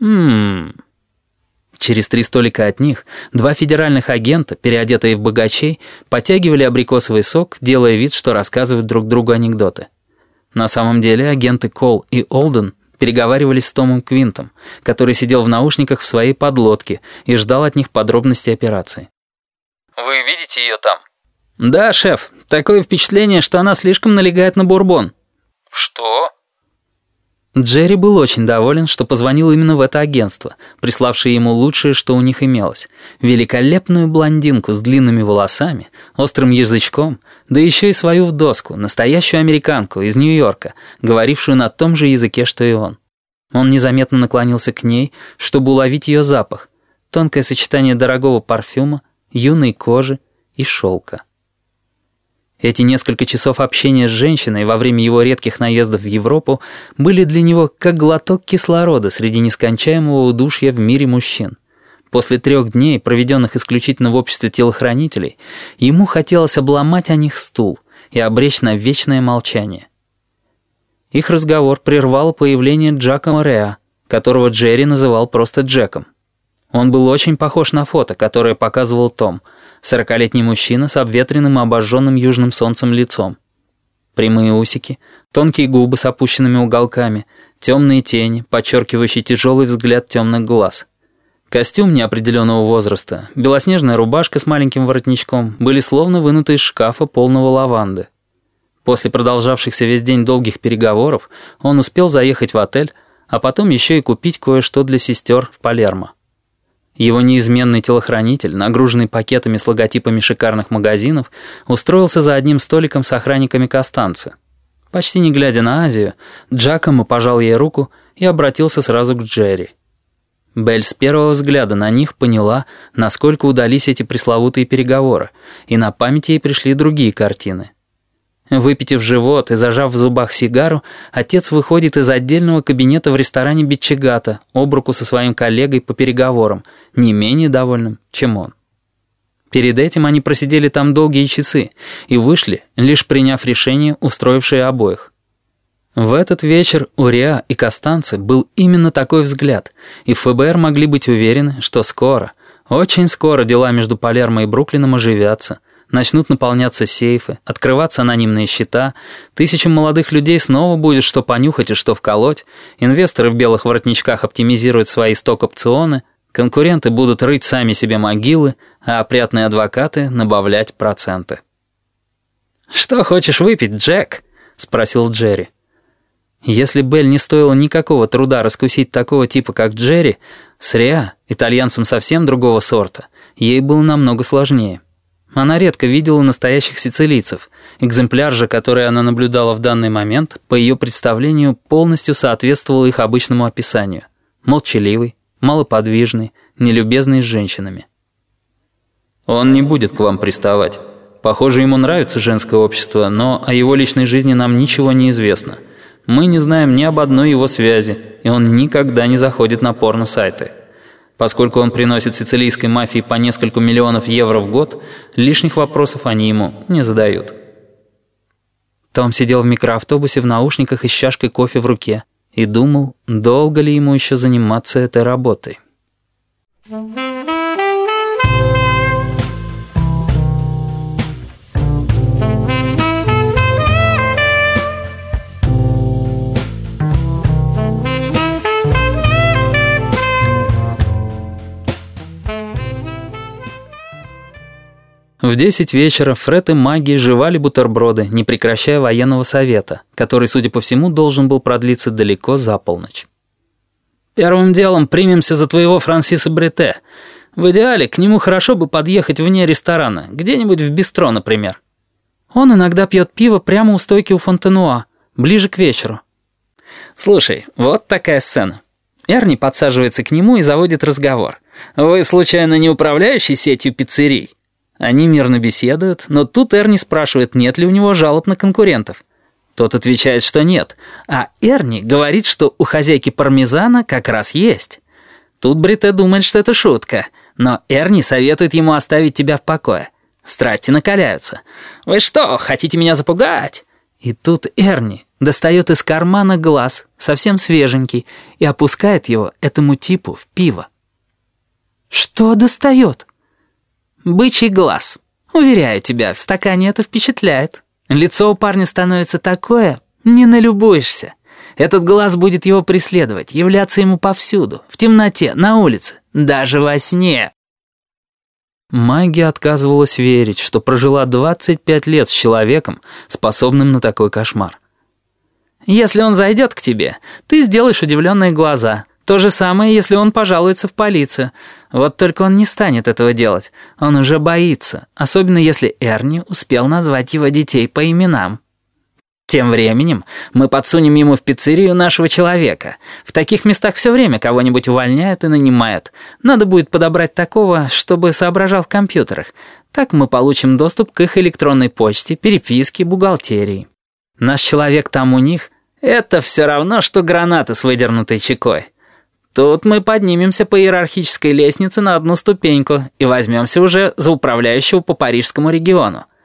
Ммм... Через три столика от них два федеральных агента, переодетые в богачей, подтягивали абрикосовый сок, делая вид, что рассказывают друг другу анекдоты. На самом деле агенты Кол и Олден переговаривались с Томом Квинтом, который сидел в наушниках в своей подлодке и ждал от них подробностей операции. «Вы видите ее там?» «Да, шеф. Такое впечатление, что она слишком налегает на бурбон». «Что?» Джерри был очень доволен, что позвонил именно в это агентство, приславшее ему лучшее, что у них имелось. Великолепную блондинку с длинными волосами, острым язычком, да еще и свою в доску, настоящую американку из Нью-Йорка, говорившую на том же языке, что и он. Он незаметно наклонился к ней, чтобы уловить ее запах. Тонкое сочетание дорогого парфюма, юной кожи и шелка. Эти несколько часов общения с женщиной во время его редких наездов в Европу были для него как глоток кислорода среди нескончаемого удушья в мире мужчин. После трех дней, проведенных исключительно в обществе телохранителей, ему хотелось обломать о них стул и обречь на вечное молчание. Их разговор прервало появление Джака Мореа, которого Джерри называл просто Джеком. Он был очень похож на фото, которое показывал Том — Сорокалетний мужчина с обветренным и обожженным южным солнцем лицом. Прямые усики, тонкие губы с опущенными уголками, темные тени, подчеркивающие тяжелый взгляд темных глаз. Костюм неопределенного возраста, белоснежная рубашка с маленьким воротничком были словно вынуты из шкафа полного лаванды. После продолжавшихся весь день долгих переговоров он успел заехать в отель, а потом еще и купить кое-что для сестер в Палермо. Его неизменный телохранитель, нагруженный пакетами с логотипами шикарных магазинов, устроился за одним столиком с охранниками Костанца. Почти не глядя на Азию, Джакомо пожал ей руку и обратился сразу к Джерри. Белль с первого взгляда на них поняла, насколько удались эти пресловутые переговоры, и на память ей пришли другие картины — Выпитив живот и зажав в зубах сигару, отец выходит из отдельного кабинета в ресторане Бичигата об руку со своим коллегой по переговорам, не менее довольным, чем он. Перед этим они просидели там долгие часы и вышли, лишь приняв решение, устроившее обоих. В этот вечер у Риа и Костанцы был именно такой взгляд, и ФБР могли быть уверены, что скоро, очень скоро дела между Палермо и Бруклином оживятся – начнут наполняться сейфы, открываться анонимные счета, тысячам молодых людей снова будет что понюхать и что вколоть, инвесторы в белых воротничках оптимизируют свои сток-опционы, конкуренты будут рыть сами себе могилы, а опрятные адвокаты набавлять проценты. «Что хочешь выпить, Джек?» — спросил Джерри. Если Белль не стоило никакого труда раскусить такого типа, как Джерри, с Риа, итальянцем совсем другого сорта, ей было намного сложнее. Она редко видела настоящих сицилийцев. Экземпляр же, который она наблюдала в данный момент, по ее представлению, полностью соответствовал их обычному описанию. Молчаливый, малоподвижный, нелюбезный с женщинами. «Он не будет к вам приставать. Похоже, ему нравится женское общество, но о его личной жизни нам ничего не известно. Мы не знаем ни об одной его связи, и он никогда не заходит на порно-сайты». Поскольку он приносит сицилийской мафии по несколько миллионов евро в год, лишних вопросов они ему не задают. Том сидел в микроавтобусе в наушниках и с чашкой кофе в руке и думал, долго ли ему еще заниматься этой работой. В десять вечера Фред и Маги жевали бутерброды, не прекращая военного совета, который, судя по всему, должен был продлиться далеко за полночь. «Первым делом примемся за твоего Франсиса Брете. В идеале к нему хорошо бы подъехать вне ресторана, где-нибудь в бистро, например. Он иногда пьет пиво прямо у стойки у Фонтенуа, ближе к вечеру. Слушай, вот такая сцена. Эрни подсаживается к нему и заводит разговор. «Вы, случайно, не управляющий сетью пиццерий?» Они мирно беседуют, но тут Эрни спрашивает, нет ли у него жалоб на конкурентов. Тот отвечает, что нет, а Эрни говорит, что у хозяйки пармезана как раз есть. Тут Брите думает, что это шутка, но Эрни советует ему оставить тебя в покое. Страсти накаляются. «Вы что, хотите меня запугать?» И тут Эрни достает из кармана глаз, совсем свеженький, и опускает его этому типу в пиво. «Что достает?» «Бычий глаз. Уверяю тебя, в стакане это впечатляет. Лицо у парня становится такое, не налюбуешься. Этот глаз будет его преследовать, являться ему повсюду, в темноте, на улице, даже во сне». Магия отказывалась верить, что прожила 25 лет с человеком, способным на такой кошмар. «Если он зайдет к тебе, ты сделаешь удивленные глаза. То же самое, если он пожалуется в полицию. Вот только он не станет этого делать. Он уже боится, особенно если Эрни успел назвать его детей по именам». Тем временем мы подсунем ему в пиццерию нашего человека. В таких местах все время кого-нибудь увольняют и нанимают. Надо будет подобрать такого, чтобы соображал в компьютерах. Так мы получим доступ к их электронной почте, переписке, бухгалтерии. Наш человек там у них — это все равно, что граната с выдернутой чекой. Тут мы поднимемся по иерархической лестнице на одну ступеньку и возьмемся уже за управляющего по парижскому региону —